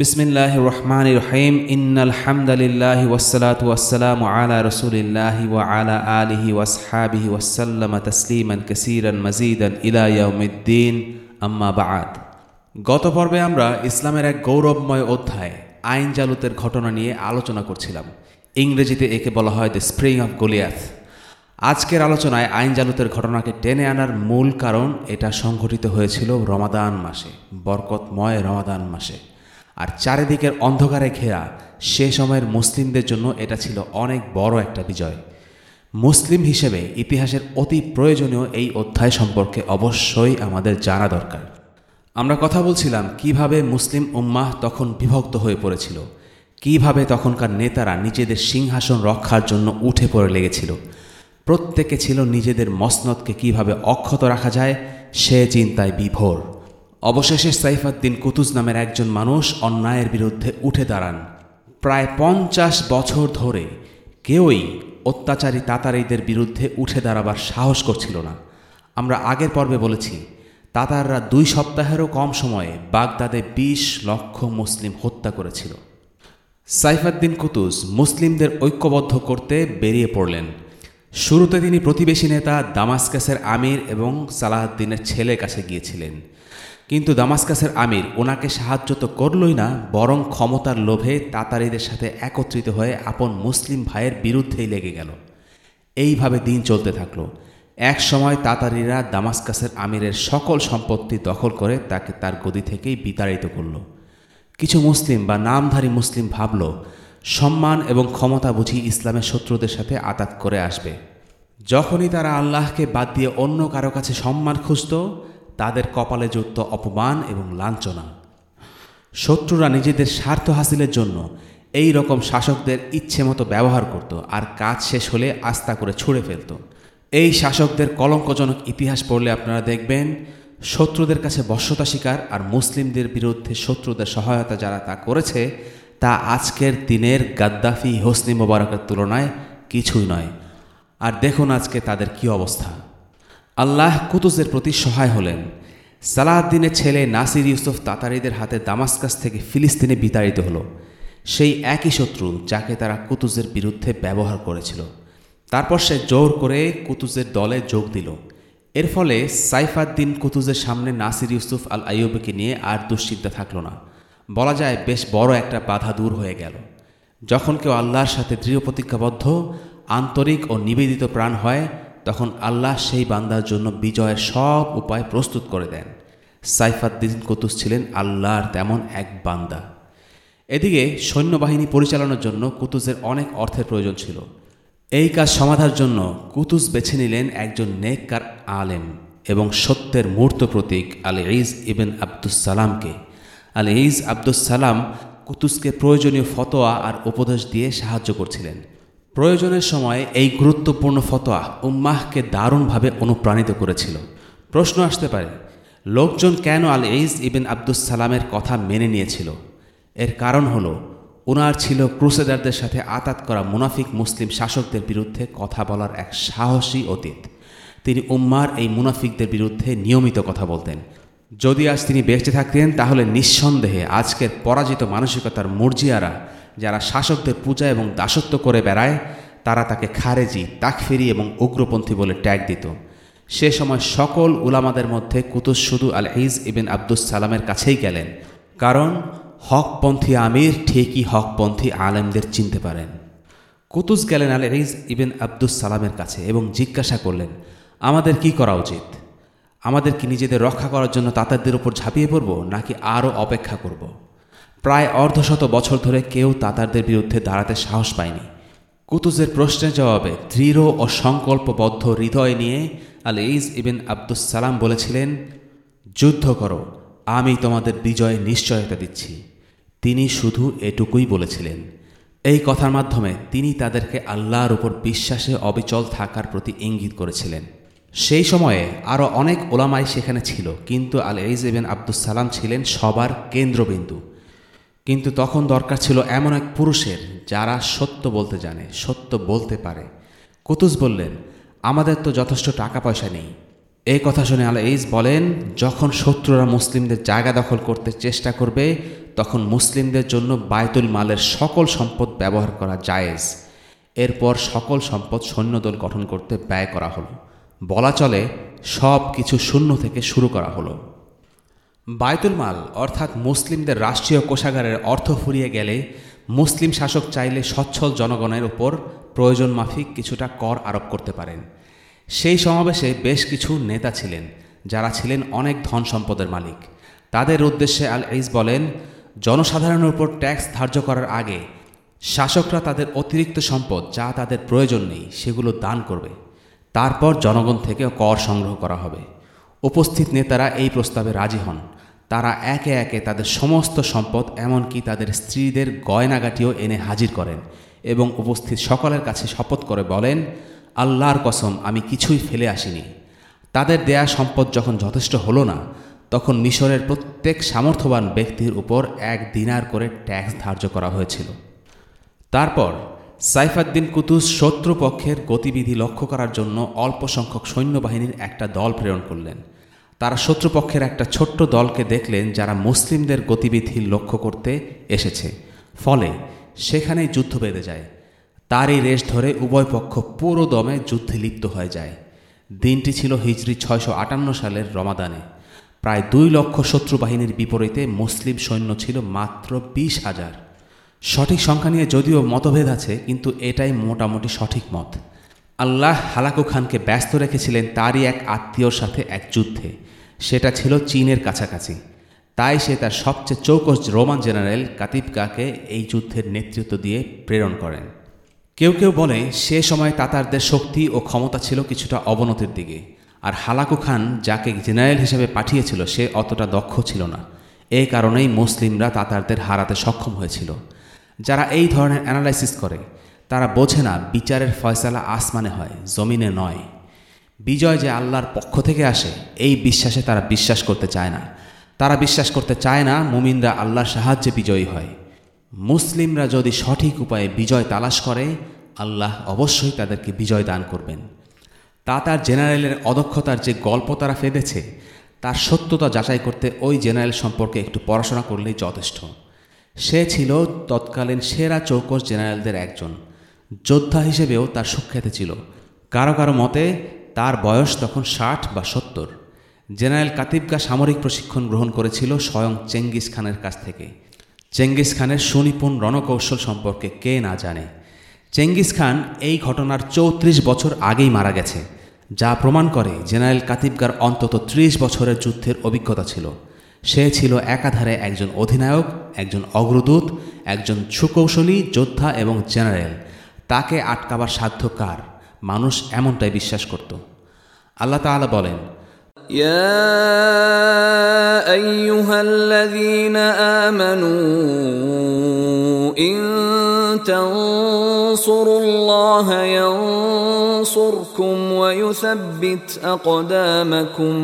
বিসমিল্লাহ রহমান রহিম ইন্নাল হামদালিল্লাহি ওয়াসসালাতু ওয়াসসালামু আলা রসুলিল্লাহি ওয়া আলা আলিহি ওয়াসহাবিহি ওয়াসাল্লাম তসলিমান কাসীরান মাজিদান ইলা ইয়াউমিদ্দিন আম্মা বাআদ গত পর্বে আমরা ইসলামের এক গৌরবময় অধ্যায়, আইন জালুতের ঘটনা নিয়ে আলোচনা করছিলাম। ইংরেজিতে একে বলা হয় দ্য স্প্রিং অফ গলিয়াথ আজকের আলোচনায় আইন জালুতের ঘটনাকে টেনে আনার মূল কারণ এটা সংঘটিত হয়েছিল রমাদান মাসে, বরকতময় রমাদান মাসে। আর চারিদিকের অন্ধকারে ঘেরা, সে সময়ের মুসলিমদের জন্য এটা ছিল অনেক বড় একটা বিজয়। মুসলিম হিসেবে ইতিহাসের অতি প্রয়োজনীয় এই অধ্যায় সম্পর্কে অবশ্যই আমাদের জানা দরকার। আমরা কথা বলছিলাম কীভাবে মুসলিম উম্মাহ তখন বিভক্ত হয়ে পড়েছিল, কীভাবে তখনকার নেতারা নিজেদের সিংহাসন রক্ষার জন্য উঠে পড়ে লেগেছিল। প্রত্যেকে ছিল নিজেদের মসনদকে কীভাবে অক্ষত রাখা যায়, সে চিন্তায় বিভোর। অবশেষে সাইফাদ্দিন কুতুজ নামের একজন মানুষ অন্যায়ের বিরুদ্ধে উঠে দাঁড়ান। প্রায় পঞ্চাশ বছর ধরে কেউই অত্যাচারী তাতারিদের বিরুদ্ধে উঠে দাঁড়াবার সাহস করছিল না। আমরা আগের পর্বে বলেছি, তাতাররা দুই সপ্তাহেরও কম সময়ে বাগদাদে ২০ লক্ষ মুসলিম হত্যা করেছিল। সাইফাদ্দিন কুতুজ মুসলিমদের ঐক্যবদ্ধ করতে বেরিয়ে পড়লেন। শুরুতে তিনি প্রতিবেশী নেতা দামাস্কাসের আমির এবং সালাহদ্দিনের ছেলের কাছে গিয়েছিলেন। কিন্তু দামাস্কাসের আমির ওনাকে সাহায্য তো করলই না, বরং ক্ষমতার লোভে তাতারিদের সাথে একত্রিত হয়ে আপন মুসলিম ভাইয়ের বিরুদ্ধেই লেগে গেল। এইভাবে দিন চলতে থাকল। এক সময় তাতারিরা দামাস্কাসের আমিরের সকল সম্পত্তি দখল করে তাকে তার গদি থেকেই বিতাড়িত করল। কিছু মুসলিম বা নামধারী মুসলিম ভাবল, সম্মান এবং ক্ষমতা বুঝি ইসলামের শত্রুদের সাথে আতাত করে আসবে। যখনই তারা আল্লাহকে বাদ দিয়ে অন্য কারও কাছে সম্মান খুঁজত তাদের কপালে জুটত অপমান এবং লাঞ্ছনা। শত্রুরা নিজেদের স্বার্থ হাসিলের জন্য এই রকম শাসকদের ইচ্ছে মতো ব্যবহার করত আর কাজ শেষ হলে আস্থা করে ছুঁড়ে ফেলত। এই শাসকদের কলঙ্কজনক ইতিহাস পড়লে আপনারা দেখবেন, শত্রুদের কাছে বশ্যতা শিকার আর মুসলিমদের বিরুদ্ধে শত্রুদের সহায়তা যারা তা করেছে, তা আজকের দিনের গাদ্দাফি হোসনি মোবারকের তুলনায় কিছুই নয়। আর দেখুন আজকে তাদের কি অবস্থা। আল্লাহ কুতুজের প্রতি সহায় হলেন। সালাহদ্দিনের ছেলে নাসির ইউসুফ তাতারিদের হাতে দামাস্কাস থেকে ফিলিস্তিনে বিতাড়িত হলো। সেই একই শত্রু যাকে তারা কুতুজের বিরুদ্ধে ব্যবহার করেছিল। তারপর সে জোর করে কুতুজের দলে যোগ দিল। এর ফলে সাইফাদ্দিন কুতুজের সামনে নাসির ইউসুফ আল আইয়ুবকে নিয়ে আর দুশ্চিন্তা থাকল না। বলা যায় বেশ বড় একটা বাধা দূর হয়ে গেল। যখন কেউ আল্লাহর সাথে দৃঢ় প্রতিজ্ঞাবদ্ধ আন্তরিক ও নিবেদিত প্রাণ হয় তখন আল্লাহ সেই বান্দার জন্য বিজয়ের সব উপায় প্রস্তুত করে দেন। সাইফাদ্দিন কুতুস ছিলেন আল্লাহর তেমন এক বান্দা। এদিকে সৈন্যবাহিনী পরিচালনার জন্য কুতুজের অনেক অর্থের প্রয়োজন ছিল। এই কাজ সমাধার জন্য কুতুস বেছে নিলেন একজন নেককার আলেম এবং সত্যের মূর্ত প্রতীক আল ইজ ইবেন আবদুসালামকে আল ইজ আবদুসালাম কুতুসকে প্রয়োজনীয় ফতোয়া আর উপদেশ দিয়ে সাহায্য করছিলেন। প্রয়োজনের সময় এই গুরুত্বপূর্ণ ফতোয়া উম্মাহকে দারুণভাবে অনুপ্রাণিত করেছিল। প্রশ্ন আসতে পারে, লোকজন কেন আল এইজ ইবেন আব্দুস সালামের কথা মেনে নিয়েছিল? এর কারণ হল ওনার ছিল ক্রুসেদারদের সাথে আতাত করা মুনাফিক মুসলিম শাসকদের বিরুদ্ধে কথা বলার এক সাহসী অতীত। তিনি উম্মার এই মুনাফিকদের বিরুদ্ধে নিয়মিত কথা বলতেন। যদি আজ তিনি বেঁচে থাকতেন, তাহলে নিঃসন্দেহে আজকের পরাজিত মানসিকতার মর্জিয়ারা যারা শাসকদের পূজা এবং দাসত্ব করে বেড়ায়, তারা তাকে খারেজি, তাকফেরি এবং উগ্রপন্থী বলে ট্যাগ দিত। সে সময় সকল উলামাদের মধ্যে কুতুস শুধু আল হিজ ইবিন আব্দুস সালামের কাছেই গেলেন, কারণ হকপন্থী আমির ঠিকই হকপন্থী আলেমদের চিনতে পারেন। কুতুস গেলেন আল হিজ ইবিন আব্দুস সালামের কাছে এবং জিজ্ঞাসা করলেন, আমাদের কি করা উচিত? আমাদের কি নিজেদের রক্ষা করার জন্য তাতারদের উপর ঝাঁপিয়ে পড়ব, নাকি আরও অপেক্ষা করব? প্রায় অর্ধশত বছর ধরে কেউ তাতারদের বিরুদ্ধে দাঁড়াতে সাহস পায়নি। কুতুজের প্রশ্নের জবাবে দৃঢ় ও সংকল্পবদ্ধ হৃদয় নিয়ে আল ইজ ইবিন আব্দুস সালাম বলেছিলেন, যুদ্ধ করো, আমি তোমাদের বিজয় নিশ্চয়তা দিচ্ছি। তিনি শুধু এটুকুই বলেছিলেন। এই কথার মাধ্যমে তিনি তাদেরকে আল্লাহর উপর বিশ্বাসে অবিচল থাকার প্রতি ইঙ্গিত করেছিলেন। সেই সময়ে আরও অনেক ওলামাই সেখানে ছিল, কিন্তু আল ইজ ইবেন আব্দুস সালাম ছিলেন সবার কেন্দ্রবিন্দু। কিন্তু তখন দরকার ছিল এমন এক পুরুষের যারা সত্য বলতে জানে, সত্য বলতে পারে। কুতুস বললেন, আমাদের তো যথেষ্ট টাকা পয়সা নেই। এই কথা শুনে আল এইস বলেন, যখন শত্রুরা মুসলিমদের জায়গা দখল করতে চেষ্টা করবে, তখন মুসলিমদের জন্য বায়তুল মালের সকল সম্পদ ব্যবহার করা জায়েজ। এরপর সকল সম্পদ সৈন্যদল গঠন করতে ব্যয় করা হলো। বলা চলে সব কিছু শূন্য থেকে শুরু করা হলো। বায়তুল মাল, অর্থাৎ মুসলিমদের রাষ্ট্রীয় কোষাগারের অর্থ ফুরিয়ে গেলে মুসলিম শাসক চাইলে সচ্ছল জনগণের উপর প্রয়োজন মাফিক কিছুটা কর আরোপ করতে পারেন। সেই সমাবেশে বেশ কিছু নেতা ছিলেন, যারা ছিলেন অনেক ধন সম্পদের মালিক। তাদের উদ্দেশ্যে আল এইস বলেন, জনসাধারণের উপর ট্যাক্স ধার্য করার আগে শাসকরা তাদের অতিরিক্ত সম্পদ যা তাদের প্রয়োজন নেই সেগুলো দান করবে। তারপর জনগণ থেকে কর সংগ্রহ করা হবে। উপস্থিত নেতারা এই প্রস্তাবে রাজি হন। তারা একে একে তাদের সমস্ত সম্পদ, এমনকি তাদের স্ত্রীদের গয়নাগাটিও এনে হাজির করেন এবং উপস্থিত সকলের কাছে শপথ করে বলেন, আল্লাহর কসম, আমি কিছুই ফেলে আসিনি। তাদের দেয়া সম্পদ যখন যথেষ্ট হলো না, তখন মিশরের প্রত্যেক সামর্থ্যবান ব্যক্তির উপর এক দিনার করে ট্যাক্স ধার্য করা হয়েছিল। তারপর সাইফাদ্দিন কুতুস শত্রুপক্ষের গতিবিধি লক্ষ্য করার জন্য অল্প সংখ্যক সৈন্যবাহিনীর একটা দল প্রেরণ করলেন। তারা শত্রুপক্ষের একটা ছোট্ট দলকে দেখলেন যারা মুসলিমদের গতিবিধি লক্ষ্য করতে এসেছে। ফলে সেখানেই যুদ্ধ বেঁধে যায়। তারই রেশ ধরে উভয় পক্ষ পুরো দমে যুদ্ধে লিপ্ত হয়ে যায়। দিনটি ছিল হিজরি ছয়শো আটান্ন সালের রমাদানে। প্রায় দুই লক্ষ শত্রু বাহিনীর বিপরীতে মুসলিম সৈন্য ছিল মাত্র বিশ হাজার। সঠিক সংখ্যা নিয়ে যদিও মতভেদ আছে, কিন্তু এটাই মোটামুটি সঠিক মত। আল্লাহ হালাকু খানকে ব্যস্ত রেখেছিলেন তারই এক আত্মীয়র সাথে এক যুদ্ধে। সেটা ছিল চীনের কাছাকাছি। তাই সে তার সবচেয়ে চৌকস রোমান জেনারেল কাতিবকাকে এই যুদ্ধের নেতৃত্ব দিয়ে প্রেরণ করেন। কেউ কেউ বলে সে সময় তাতারদের শক্তি ও ক্ষমতা ছিল কিছুটা অবনতির দিকে, আর হালাকু খান যাকে জেনারেল হিসেবে পাঠিয়েছিল সে অতটা দক্ষ ছিল না। এই কারণেই মুসলিমরা তাতারদের হারাতে সক্ষম হয়েছিল। যারা এই ধরনের অ্যানালাইসিস করে তারা বোঝে না, বিচারের ফয়সালা আসমানে হয়, জমিনে নয়। বিজয় যে আল্লাহর পক্ষ থেকে আসে, এই বিশ্বাসে তারা বিশ্বাস করতে চায় না। তারা বিশ্বাস করতে চায় না, মুমিনরা আল্লাহর সাহায্যে বিজয়ী হয়। মুসলিমরা যদি সঠিক উপায়ে বিজয় তালাশ করে, আল্লাহ অবশ্যই তাদেরকে বিজয় দান করবেন। তা তার জেনারেলের অদক্ষতার যে গল্প তারা ফেঁদেছে, তার সত্যতা যাচাই করতে ওই জেনারেল সম্পর্কে একটু পড়াশোনা করলেই যথেষ্ট। সে ছিল তৎকালীন সেরা চৌকস জেনারেলদের একজন। যোদ্ধা হিসেবেও তার সুখ্যাতি ছিল। কারও কারও মতে, তার বয়স তখন ষাট বা সত্তর। জেনারেল কাতিবকা সামরিক প্রশিক্ষণ গ্রহণ করেছিল স্বয়ং চেঙ্গিস খানের কাছ থেকে। চেঙ্গিস খানের সুনিপুণ রণকৌশল সম্পর্কে কে না জানে? চেঙ্গিস খান এই ঘটনার চৌত্রিশ বছর আগেই মারা গেছে, যা প্রমাণ করে জেনারেল কাতিবগার অন্তত ত্রিশ বছরের যুদ্ধের অভিজ্ঞতা ছিল। সে ছিল একাধারে একজন অধিনায়ক, একজন অগ্রদূত, একজন সুকৌশলী, যোদ্ধা এবং জেনারেল। তাকে আটকাবার সাধ্য কার মানুষ এমনটাই বিশ্বাস করত আল্লাহ তাআলা বলেন يا ايها الذين امنوا ان تنصروا الله ينصركم ويثبت اقدامكم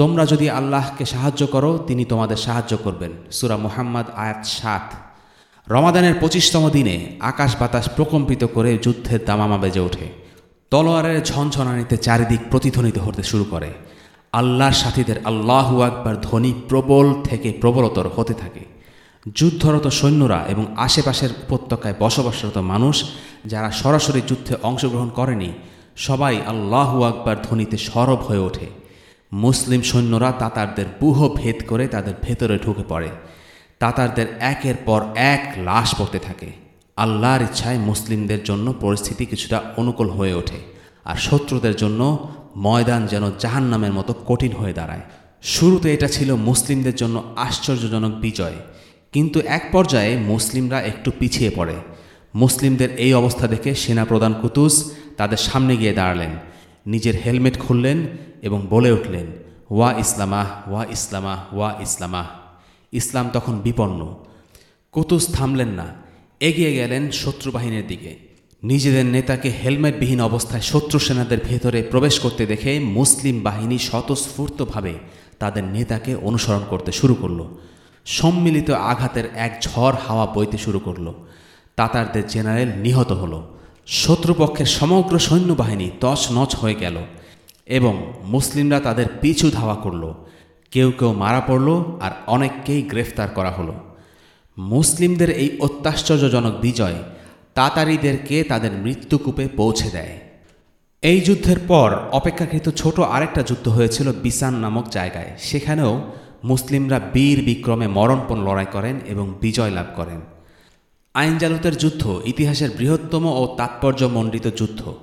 তোমরা যদি আল্লাহকে সাহায্য করো তিনি তোমাদের সাহায্য করবেন সুরা মুহাম্মদ আয়াত সাত রমাদানের পঁচিশতম দিনে আকাশ বাতাস প্রকম্পিত করে যুদ্ধের দামামা বেজে ওঠে। তলোয়ারের ঝনঝনানিতে চারিদিক প্রতিধ্বনিত হতে শুরু করে। আল্লাহর সাথীদের আল্লাহু আকবার ধ্বনি প্রবল থেকে প্রবলতর হতে থাকে। যুদ্ধরত সৈন্যরা এবং আশেপাশের উপত্যকায় বসবাসরত মানুষ যারা সরাসরি যুদ্ধে অংশগ্রহণ করেনি, সবাই আল্লাহু আকবার ধ্বনিতে সরব হয়ে ওঠে। মুসলিম সৈন্যরা তাতারদের বুহ ভেদ করে তাদের ভেতরে ঢুকে পড়ে। তাতারদের একের পর এক লাশ পড়তে থাকে। আল্লাহর ইচ্ছায় মুসলিমদের জন্য পরিস্থিতি কিছুটা অনুকূল হয়ে ওঠে আর শত্রুদের জন্য ময়দান যেন জাহান্নামের মতো কঠিন হয়ে দাঁড়ায়। শুরুতে এটা ছিল মুসলিমদের জন্য আশ্চর্যজনক বিজয়, কিন্তু এক পর্যায়ে মুসলিমরা একটু পিছিয়ে পড়ে। মুসলিমদের এই অবস্থা দেখে সেনা প্রধান কুতুস তাদের সামনে গিয়ে দাঁড়ালেন, নিজের হেলমেট খুললেন এবং বলে উঠলেন, ওয়া ইসলামাহ ওয়া ইসলামাহ ওয়া ইসলামাহ। ইসলাম তখন বিপন্ন। কুতুস থামলেন না, এগিয়ে গেলেন শত্রু বাহিনীর দিকে। নিজেদের নেতাকে হেলমেটবিহীন অবস্থায় শত্রু সেনাদের ভেতরে প্রবেশ করতে দেখে মুসলিম বাহিনী স্বতঃস্ফূর্তভাবে তাদের নেতাকে অনুসরণ করতে শুরু করল। সম্মিলিত আঘাতের এক ঝড় হাওয়া বইতে শুরু করল। তাতারদের জেনারেল নিহত হল। শত্রুপক্ষের সমগ্র সৈন্যবাহিনী তছ নছ হয়ে গেল এবং মুসলিমরা তাদের পিছু ধাওয়া করল। কেউ কেউ মারা পড়ল আর অনেককেই গ্রেফতার করা হলো। মুসলিমদের এই অত্যাশ্চর্যজনক বিজয় তাতারিদেরকে তাদের মৃত্যুকূপে পৌঁছে দেয়। এই যুদ্ধের পর অপেক্ষাকৃত ছোট আরেকটা যুদ্ধ হয়েছিল বিসান নামক জায়গায়। সেখানেও মুসলিমরা বীর বিক্রমে মরণপণ লড়াই করেন এবং বিজয় লাভ করেন। আইনজালতের যুদ্ধ ইতিহাসের বৃহত্তম ও তাৎপর্যমণ্ডিত যুদ্ধ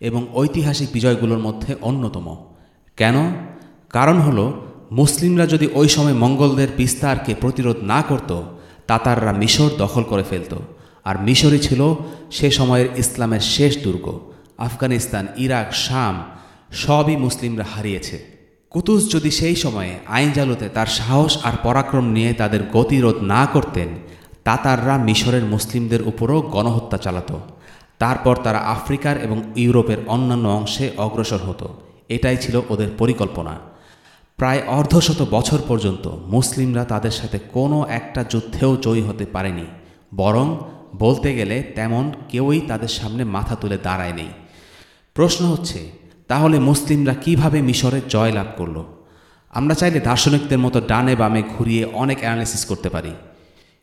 এবং ঐতিহাসিক বিজয়গুলোর মধ্যে অন্যতম। কেন? কারণ হল মুসলিমরা যদি ওই সময় মঙ্গলদের বিস্তারকে প্রতিরোধ না করত, তাতাররা মিশর দখল করে ফেলত। আর মিশরই ছিল সে সময়ের ইসলামের শেষ দুর্গ। আফগানিস্তান, ইরাক, শাম সবই মুসলিমরা হারিয়েছে। কুতুস যদি সেই সময়ে আইনজালুতে তার সাহস আর পরাক্রম নিয়ে তাদের গতিরোধ না করতেন, তাতাররা মিশরের মুসলিমদের উপরও গণহত্যা চালাত। তারপর তারা আফ্রিকার এবং ইউরোপের অন্যান্য অংশে অগ্রসর হতো। এটাই ছিল ওদের পরিকল্পনা। প্রায় অর্ধশত বছর পর্যন্ত মুসলিমরা তাদের সাথে কোনো একটা যুদ্ধেও জয়ী হতে পারেনি। বরং বলতে গেলে তেমন কেউই তাদের সামনে মাথা তুলে দাঁড়ায়নি। প্রশ্ন হচ্ছে, তাহলে মুসলিমরা কীভাবে মিশরে জয় লাভ করল? আমরা চাইলে দার্শনিকদের মতো ডানে বামে ঘুরিয়ে অনেক অ্যানালিসিস করতে পারি।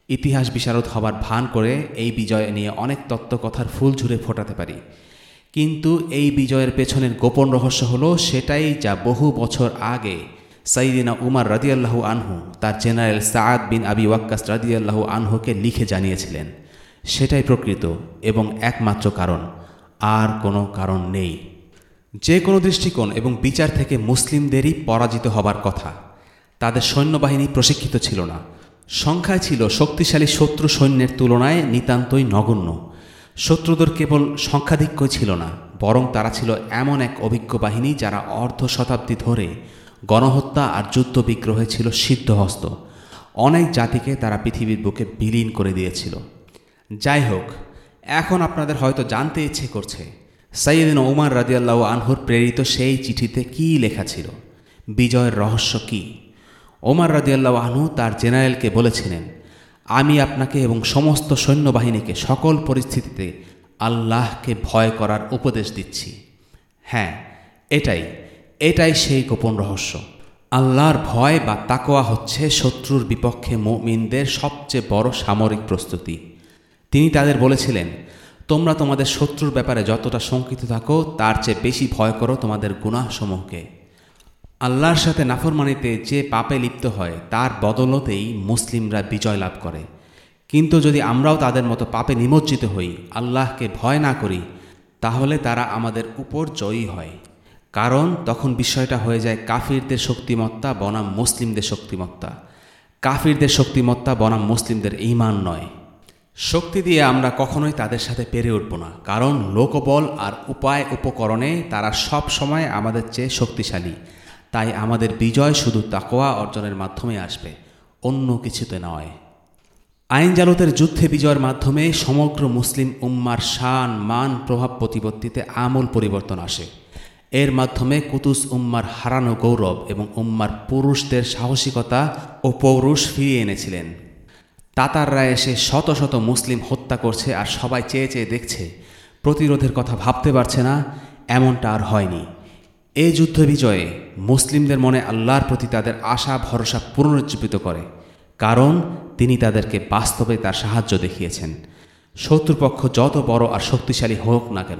ইতিহাস বিশারদ হবার ভান করে এই বিজয় নিয়ে অনেক তত্ত্বকথার ফুল ঝুরে ফোটাতে পারি। কিন্তু এই বিজয়ের পেছনের গোপন রহস্য হলো সেটাই যা বহু বছর আগে সাইদিনা উমার রাদিয়াল্লাহু আনহু, তার জেনারেল সাদ বিন আবি ওয়াক্কাস রাদিয়াল্লাহু আনহুকে লিখে জানিয়েছিলেন, সেটাই প্রকৃত এবং একমাত্র কারণ, আর কোনো কারণ নেই। যে কোনো দৃষ্টিকোণ এবং বিচার থেকে মুসলিমদেরই পরাজিত হবার কথা। তাদের সৈন্যবাহিনী প্রশিক্ষিত ছিল না। সংখ্যায় ছিল শক্তিশালী শত্রু সৈন্যের তুলনায় নিতান্তই নগণ্য। শত্রুদের কেবল সংখ্যাধিক্যই ছিল না, বরং তারা ছিল এমন এক অভিজ্ঞ বাহিনী যারা অর্ধ শতাব্দী ধরে গণহত্যা আর যুদ্ধ বিগ্রহে ছিল সিদ্ধহস্ত। অনেক জাতিকে তারা পৃথিবীর বুকে বিলীন করে দিয়েছিল। যাই হোক, এখন আপনাদের হয়তো জানতে ইচ্ছে করছে সাইদিন ওমার রাজিয়াল্লাহ আনহুর প্রেরিত সেই চিঠিতে কী লেখা ছিল? বিজয়ের রহস্য কী? ওমার রাজিয়াল্লাহ আনহু তার জেনারেলকে বলেছিলেন, আমি আপনাকে এবং সমস্ত সৈন্যবাহিনীকে সকল পরিস্থিতিতে আল্লাহকে ভয় করার উপদেশ দিচ্ছি। হ্যাঁ এটাই। এটাই সেই গোপন রহস্য। আল্লাহর ভয় বা তাকোয়া হচ্ছে শত্রুর বিপক্ষে মুমিনদের সবচেয়ে বড় সামরিক প্রস্তুতি। তিনি তাদের বলেছিলেন, তোমরা তোমাদের শত্রুর ব্যাপারে যতটা শঙ্কিত থাকো, তার চেয়ে বেশি ভয় করো তোমাদের গুনাহসমূহকে। আল্লাহর সাথে নাফরমানিতে যে পাপে লিপ্ত হয়, তার বদলতেই মুসলিমরা বিজয় লাভ করে। কিন্তু যদি আমরাও তাদের মতো পাপে নিমজ্জিত হই, আল্লাহকে ভয় না করি, তাহলে তারা আমাদের উপর জয়ী হয়। কারণ তখন বিষয়টা হয়ে যায় কাফিরদের শক্তিমত্তা বনাম মুসলিমদের শক্তিমত্তা। কাফিরদের শক্তিমত্তা বনাম মুসলিমদের ইমান নয়। শক্তি দিয়ে আমরা কখনোই তাদের সাথে পেরে উঠব না। কারণ লোকবল আর উপায় উপকরণে তারা সব সময় আমাদের চেয়ে শক্তিশালী। তাই আমাদের বিজয় শুধু তাকোয়া অর্জনের মাধ্যমে আসবে, অন্য কিছুতে নয়। আইন জালতের যুদ্ধে বিজয়ের মাধ্যমে সমগ্র মুসলিম উম্মার শান, মান, প্রভাব প্রতিপত্তিতে আমূল পরিবর্তন আসে। এর মাধ্যমে কুতুস উম্মার হারানো গৌরব এবং উম্মার পুরুষদের সাহসিকতা ও পৌরুষ ফিরিয়ে এনেছিলেন। তাতাররা এসে শত শত মুসলিম হত্যা করছে আর সবাই চেয়ে চেয়ে দেখছে। প্রতিরোধের কথা ভাবতে পারছে না, এমনটা আর হয়নি। এই যুদ্ধ বিজয়ে মুসলিমদের মনে আল্লাহর প্রতি তাদের আশা, ভরসা পুনরুজ্জীবিত করে। কারণ তিনি তাদেরকে বাস্তবে তার সাহায্য দেখিয়েছেন। শত্রুপক্ষ যত বড় আর শক্তিশালী হোক না কেন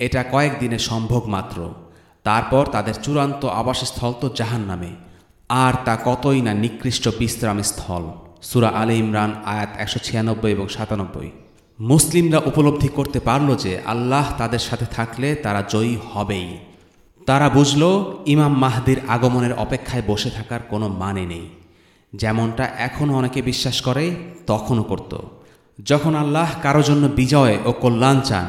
এটা কয়েকদিনে সম্ভব মাত্র। তারপর তাদের চূড়ান্ত আবাসস্থল তো জাহান নামে আর তা কতই না নিকৃষ্ট বিশ্রাম স্থল সুরা আলে ইমরান, আয়াত একশো ছিয়ানব্বই এবং সাতানব্বই। মুসলিমরা উপলব্ধি করতে পারল যে আল্লাহ তাদের সাথে থাকলে তারা জয়ী হবেই। তারা বুঝল, ইমাম মাহদির আগমনের অপেক্ষায় বসে থাকার কোনো মানে নেই। যেমনটা এখনও অনেকে বিশ্বাস করে, তখনও করত। যখন আল্লাহ কারও জন্য বিজয় ও কল্যাণ চান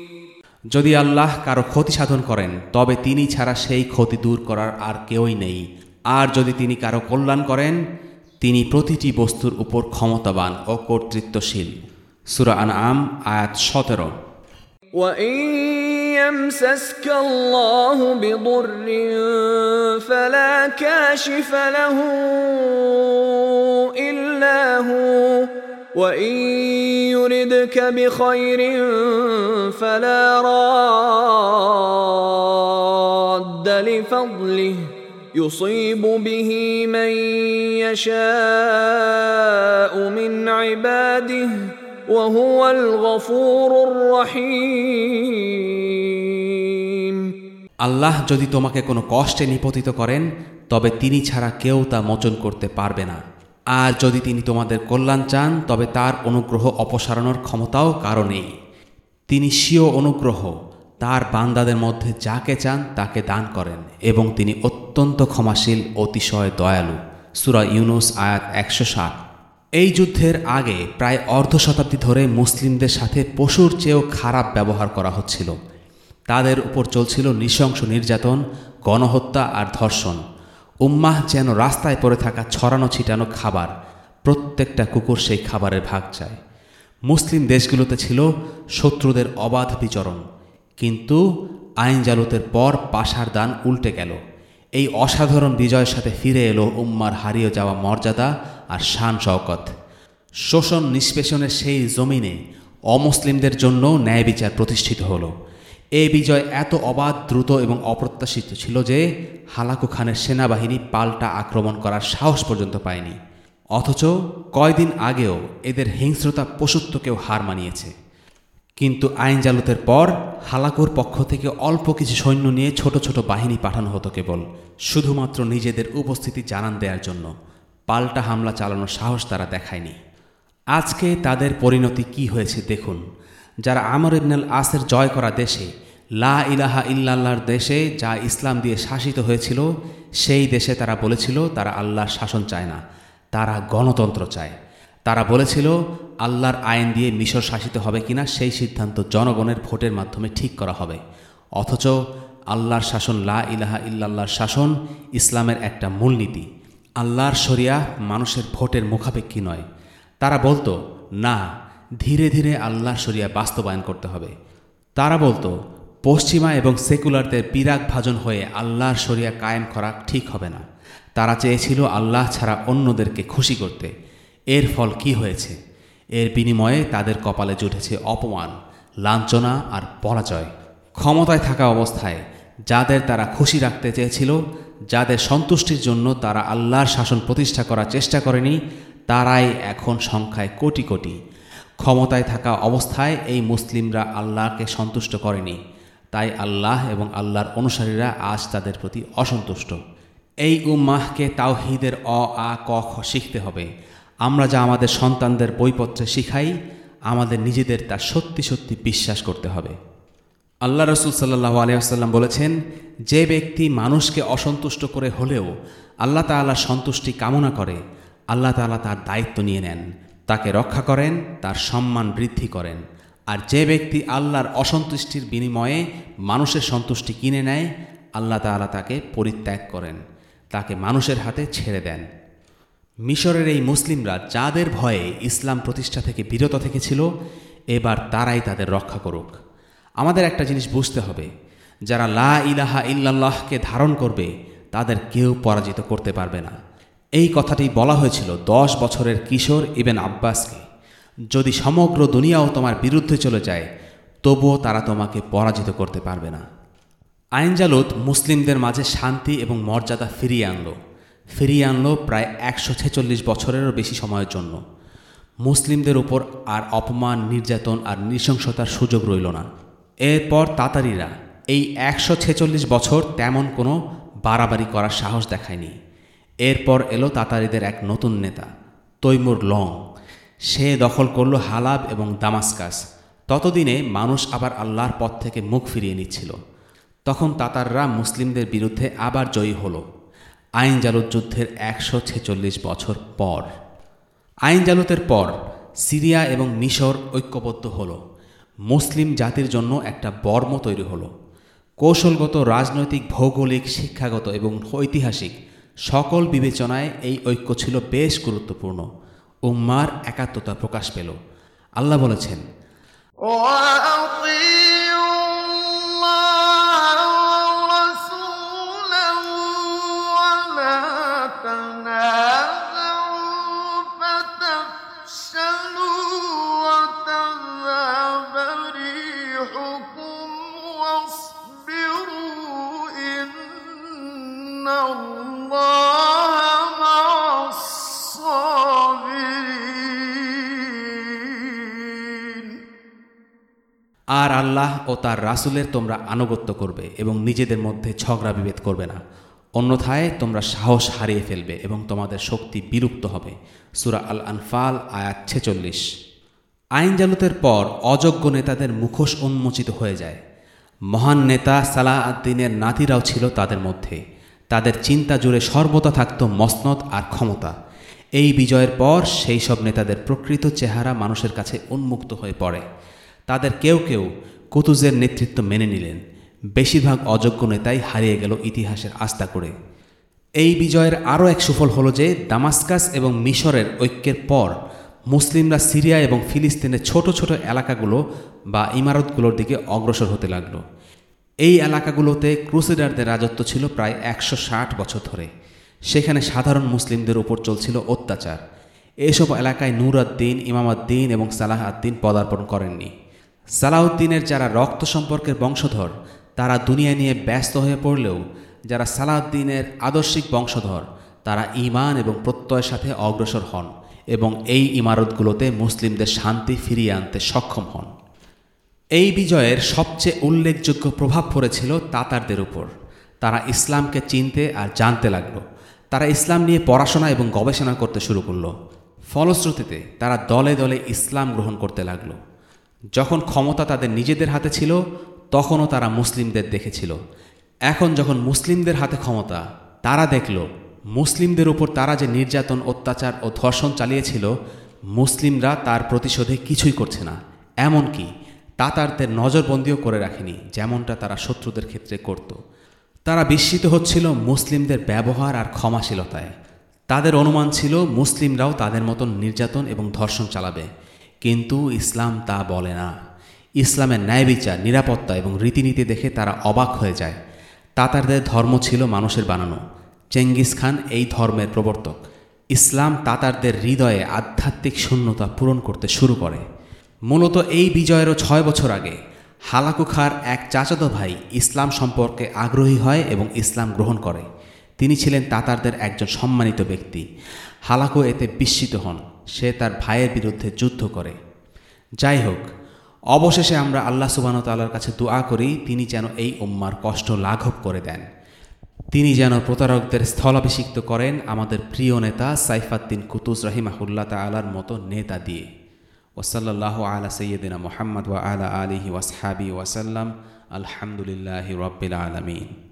যদি আল্লাহ কারো ক্ষতি সাধন করেন তবে তিনি ছাড়া সেই ক্ষতি দূর করার আর কেউই নেই আর যদি তিনি কারো কল্যাণ করেন তিনি প্রতিটি বস্তুর উপর ক্ষমতাবান ও কর্তৃত্বশীল সুরা আম আয়াত সতেরো وإن يمسسك الله بضر فلا كاشف له وإن يردك بخير فلا راد لفضله يصيب به من يشاء من عباده وهو الغفور الرحيم আল্লাহ যদি তোমাকে কোনো কষ্টে নিপতিত করেন তবে তিনি ছাড়া কেউ তা মোচন করতে পারবে না আর যদি তিনি তোমাদের কল্যাণ চান, তবে তার অনুগ্রহ অপসারণের ক্ষমতাও কারও নেই। তিনি স্বীয় অনুগ্রহ, তার বান্দাদের মধ্যে যাকে চান তাকে দান করেন এবং তিনি অত্যন্ত ক্ষমাশীল, অতিশয় দয়ালু। সুরা ইউনুস আয়াত একশো ষাট এই যুদ্ধের আগে প্রায় অর্ধ শতাব্দী ধরে মুসলিমদের সাথে পশুর চেয়েও খারাপ ব্যবহার করা হচ্ছিল। তাদের উপর চলছিল নৃশংস নির্যাতন, গণহত্যা আর ধর্ষণ। উম্মাহ যেন রাস্তায় পড়ে থাকা ছড়ানো ছিটানো খাবার, প্রত্যেকটা কুকুর সেই খাবারের ভাগ চায়। মুসলিম দেশগুলোতে ছিল শত্রুদের অবাধ বিচরণ, কিন্তু আইন জালতের পর পাশার দান উল্টে গেল। এই অসাধারণ বিজয়ের সাথে ফিরে এলো উম্মার হারিয়ে যাওয়া মর্যাদা আর শান শওকত। শোষণ নিষ্পেষণের সেই জমিনে অমুসলিমদের জন্য ন্যায় বিচার প্রতিষ্ঠিত হলো। এই বিজয় এত অবাধ, দ্রুত এবং অপ্রত্যাশিত ছিল যে হালাকু খানের সেনাবাহিনী পাল্টা আক্রমণ করার সাহস পর্যন্ত পায়নি। অথচ কয়দিন আগেও এদের হিংস্রতা পশুত্বকেও হার মানিয়েছে। কিন্তু আইন জালুতের পর হালাকুর পক্ষ থেকে অল্প কিছু সৈন্য নিয়ে ছোট ছোট বাহিনী পাঠানো হতো কেবল, শুধুমাত্র নিজেদের উপস্থিতি জানান দেওয়ার জন্য। পাল্টা হামলা চালানোর সাহস তারা দেখায়নি। আজকে তাদের পরিণতি কি হয়েছে দেখুন। যারা আমর ইবনাল আসের জয় করা দেশে, লা ইলাহা ইল্লাল্লাহর দেশে যা ইসলাম দিয়ে শাসিত হয়েছিল, সেই দেশে তারা বলেছিল, তারা আল্লাহর শাসন চায় না, তারা গণতন্ত্র চায়। তারা বলেছিল, আল্লাহর আইন দিয়ে মিশর শাসিত হবে কিনা, সেই সিদ্ধান্ত জনগণের ভোটের মাধ্যমে ঠিক করা হবে। অথচ আল্লাহর শাসন, লা ইলাহা ইল্লাল্লাহর শাসন ইসলামের একটা মূলনীতি। আল্লাহর শরিয়া মানুষের ভোটের মুখাপেক্ষী নয়। তারা বলতো, না ধীরে ধীরে আল্লাহর শরিয়া বাস্তবায়ন করতে হবে। তারা বলতো, পশ্চিমা এবং সেকুলারদের বিরাগ ভাজন হয়ে আল্লাহর শরিয়া কায়েম করা ঠিক হবে না। তারা চেয়েছিল আল্লাহ ছাড়া অন্যদেরকে খুশি করতে। এর ফল কি হয়েছে? এর বিনিময়ে তাদের কপালে জুটেছে অপমান, লাঞ্ছনা আর পরাজয়। ক্ষমতায় থাকা অবস্থায় যাদের তারা খুশি রাখতে চেয়েছিল, যাদের সন্তুষ্টির জন্য তারা আল্লাহর শাসন প্রতিষ্ঠা করার চেষ্টা করেনি, তারাই এখন সংখ্যায় কোটি কোটি ক্ষমতায় থাকা অবস্থায় এই মুসলিমরা আল্লাহকে সন্তুষ্ট করেনি। তাই আল্লাহ এবং আল্লাহর অনুসারীরা আজ তাদের প্রতি অসন্তুষ্ট। এই উম্মাহকে তাওহিদের অ, আ, ক, খ শিখতে হবে। আমরা যা আমাদের সন্তানদের বইপত্রে শিখাই, আমাদের নিজেদের তা সত্যি সত্যি বিশ্বাস করতে হবে। আল্লাহ রসুল সাল্লাহ আলিয়াল্লাম বলেছেন, যে ব্যক্তি মানুষকে অসন্তুষ্ট করে হলেও আল্লাহ তাল্লাহ সন্তুষ্টি কামনা করে, আল্লাহ তালা তার দায়িত্ব নিয়ে নেন। তাকে রক্ষা করেন, তার সম্মান বৃদ্ধি করেন। আর যে ব্যক্তি আল্লাহর অসন্তুষ্টির বিনিময়ে মানুষের সন্তুষ্টি কিনে নেয়, আল্লাহ তালা তাকে পরিত্যাগ করেন, তাকে মানুষের হাতে ছেড়ে দেন। মিশরের এই মুসলিমরা যাদের ভয়ে ইসলাম প্রতিষ্ঠা থেকে বিরত থেকেছিল, এবার তারাই তাদের রক্ষা করুক। আমাদের একটা জিনিস বুঝতে হবে, যারা লা ইলাহা ইল্লাল্লাহকে ধারণ করবে, তাদের কেউ পরাজিত করতে পারবে না। এই কথাটি বলা হয়েছিল দশ বছরের কিশোর ইবেন আব্বাসকে। যদি সমগ্র দুনিয়াও তোমার বিরুদ্ধে চলে যায়, তবুও তারা তোমাকে পরাজিত করতে পারবে না। আইনজালুত মুসলিমদের মাঝে শান্তি এবং মর্যাদা ফিরিয়ে আনল। ফিরিয়ে আনলো প্রায় একশো ছেচল্লিশ বছরেরও বেশি সময়ের জন্য। মুসলিমদের উপর আর অপমান, নির্যাতন আর নৃশংসতার সুযোগ রইল না। এরপর তাতারিরা এই একশো ছেচল্লিশ বছর তেমন কোনো বাড়াবাড়ি করার সাহস দেখায়নি। এরপর এলো তাতারিদের এক নতুন নেতা, তৈমুর লং। সে দখল করল হালাব এবং দামাস্কাস। ততদিনে মানুষ আবার আল্লাহর পথ থেকে মুখ ফিরিয়ে নিচ্ছিল। তখন তাতাররা মুসলিমদের বিরুদ্ধে আবার জয়ী হল। আইন জালুত যুদ্ধের একশো ছেচল্লিশ বছর পর। আইন জালুতের পর সিরিয়া এবং মিশর ঐক্যবদ্ধ হল। মুসলিম জাতির জন্য একটা বর্ম তৈরি হলো। কৌশলগত, রাজনৈতিক, ভৌগোলিক, শিক্ষাগত এবং ঐতিহাসিক সকল বিবেচনায় এই ঐক্য ছিল বেশ গুরুত্বপূর্ণ উম্মার একাত্মতা প্রকাশ পেল আল্লাহ বলেছেন وأطيعوا الله আর আল্লাহ ও তার রাসুলের তোমরা আনুগত্য করবে এবং নিজেদের মধ্যে ঝগড়া বিভেদ করবে না। অন্যথায় তোমরা সাহস হারিয়ে ফেলবে এবং তোমাদের শক্তি বিলুপ্ত হবে। সুরা আল আনফাল আয়াত ছেচল্লিশ। আইন জালুতের পর অযোগ্য নেতাদের মুখোশ উন্মোচিত হয়ে যায়। মহান নেতা সালাহ আদ্দিনের নাতিরাও ছিল তাদের মধ্যে। তাদের চিন্তা জুড়ে সর্বদা থাকত মসনদ আর ক্ষমতা। এই বিজয়ের পর সেই সব নেতাদের প্রকৃত চেহারা মানুষের কাছে উন্মুক্ত হয়ে পড়ে। তাদের কেউ কেউ কুতুজের নেতৃত্ব মেনে নিলেন। বেশিরভাগ অযোগ্য নেতাই হারিয়ে গেল ইতিহাসের আস্থা করে। এই বিজয়ের আরও এক সুফল হলো যে দামাস্কাস এবং মিশরের ঐক্যের পর মুসলিমরা সিরিয়া এবং ফিলিস্তিনের ছোট ছোট এলাকাগুলো বা ইমারতগুলোর দিকে অগ্রসর হতে লাগল। এই এলাকাগুলোতে ক্রুসেডারদের রাজত্ব ছিল প্রায় একশো ষাট বছর ধরে। সেখানে সাধারণ মুসলিমদের উপর চলছিল অত্যাচার। এসব এলাকায় নুরউদ্দিন ইমামউদ্দিন এবং সালাহ আদ্দিন পদার্পণ করেননি। সালাউদ্দিনের যারা রক্ত সম্পর্কের বংশধর, তারা দুনিয়া নিয়ে ব্যস্ত হয়ে পড়লেও যারা সালাউদ্দিনের আদর্শিক বংশধর, তারা ঈমান এবং প্রত্যয়ের সাথে অগ্রসর হন এবং এই ইমারতগুলোতে মুসলিমদের শান্তি ফিরিয়ে আনতে সক্ষম হন। এই বিজয়ের সবচেয়ে উল্লেখযোগ্য প্রভাব পড়েছিল তাতারদের উপর। তারা ইসলামকে চিনতে আর জানতে লাগল। তারা ইসলাম নিয়ে পড়াশোনা এবং গবেষণা করতে শুরু করল। ফলশ্রুতিতে তারা দলে দলে ইসলাম গ্রহণ করতে লাগল। যখন ক্ষমতা তাদের নিজেদের হাতে ছিল, তখনও তারা মুসলিমদের দেখেছিল। এখন যখন মুসলিমদের হাতে ক্ষমতা, তারা দেখল, মুসলিমদের উপর তারা যে নির্যাতন, অত্যাচার ও ধর্ষণ চালিয়েছিল, মুসলিমরা তার প্রতিশোধে কিছুই করছে না। এমনকি তাতারদের নজরবন্দিও করে রাখেনি, যেমনটা তারা শত্রুদের ক্ষেত্রে করত। তারা বিস্মিত হচ্ছিল মুসলিমদের ব্যবহার আর ক্ষমাশীলতায়। তাদের অনুমান ছিল মুসলিমরাও তাদের মতন নির্যাতন এবং ধর্ষণ চালাবে। কিন্তু ইসলাম তা বলে না। ইসলামের ন্যায় বিচার, নিরাপত্তা এবং রীতিনীতি দেখে তারা অবাক হয়ে যায়। তাতারদের ধর্ম ছিল মানুষের বানানো। চেঙ্গিস খান এই ধর্মের প্রবর্তক। ইসলাম তাতারদের হৃদয়ে আধ্যাত্মিক শূন্যতা পূরণ করতে শুরু করে। মূলত এই বিজয়েরও ছয় বছর আগে হালাকু খার এক চাচাতো ভাই ইসলাম সম্পর্কে আগ্রহী হয় এবং ইসলাম গ্রহণ করে। তিনি ছিলেন তাতারদের একজন সম্মানিত ব্যক্তি। হালাকু এতে বিস্মিত হন। সে তার ভাইয়ের বিরুদ্ধে যুদ্ধ করে। যাই হোক, অবশেষে আমরা আল্লাহ সুবাহতাল্লার কাছে দোয়া করি, তিনি যেন এই উম্মার কষ্ট লাঘব করে দেন। তিনি যেন প্রতারকদের স্থলাভিষিক্ত করেন আমাদের প্রিয় নেতা সাইফাদ্দিন কুতুস রহিমাহুল্লাহ তালার মতো নেতা দিয়ে। ওসাল্লাহ আলা সৈয়দিনা মোহাম্মদ ওয়া আলা আলিহি ওয়াসহাবি ওয়াসাল্লাম আলহামদুলিল্লাহ রব্বিল আলমিন